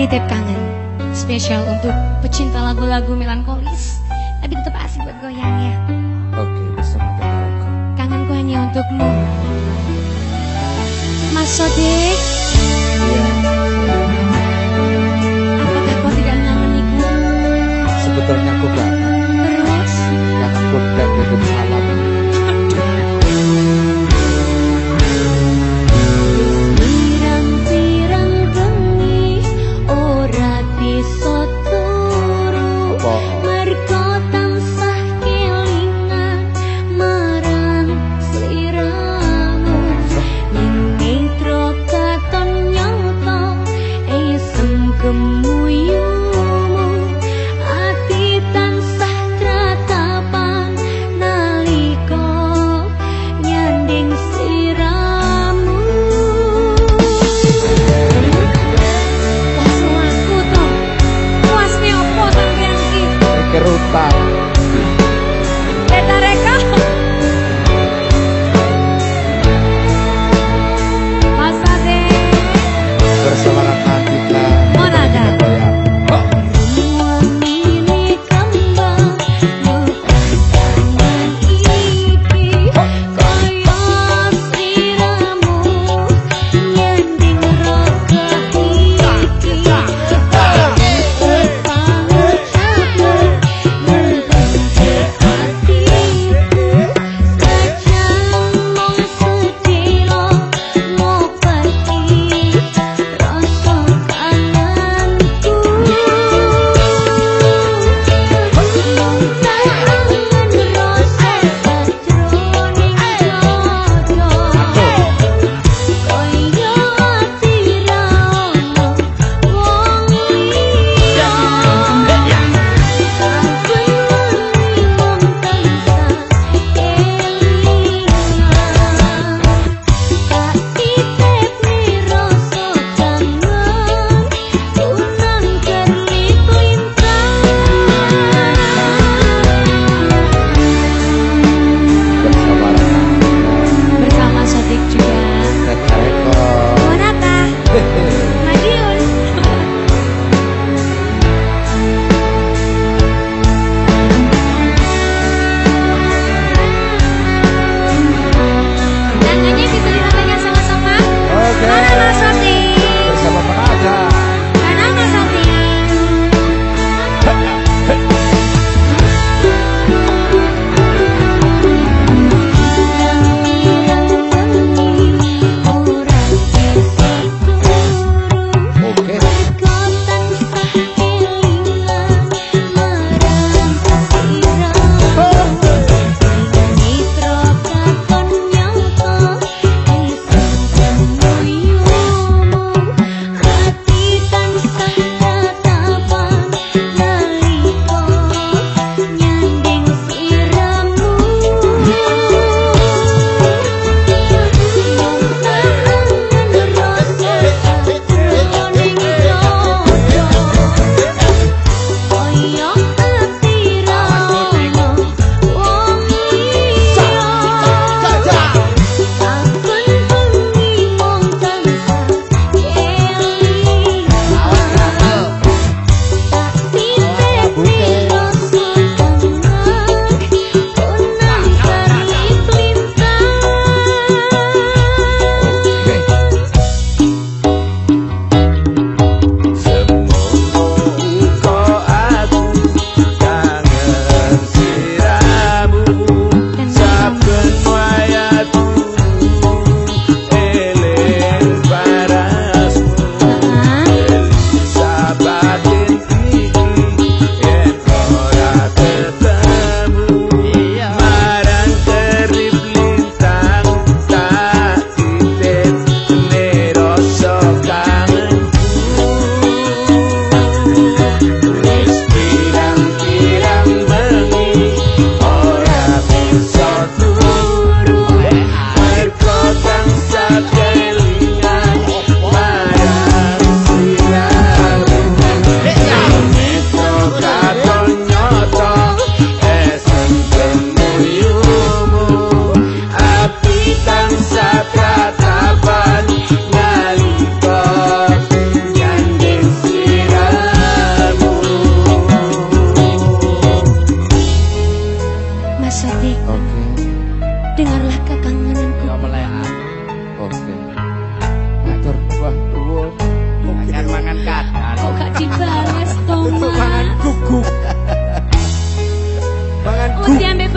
Nitip kangen. Spesial untuk pecinta lagu-lagu melankolis. Tapi tetap asik buat goyang ya Oke, bersama Kangen Kangenku hanya untukmu. Mas Sodik. Iya, Apakah kau tidak menanganiku? sebetulnya aku kangen Terus? Karena aku dan titip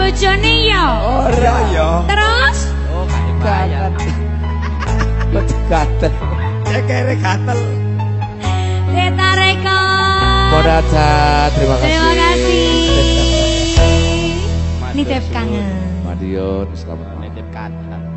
bojone ya. Ora ya. Terus? Oh, gak dibayar. Kok gatel. Ya kere gatel. Reta Reka. Moraca, terima kasih. Terima kasih. Nitip kangen. Madiun, selamat malam.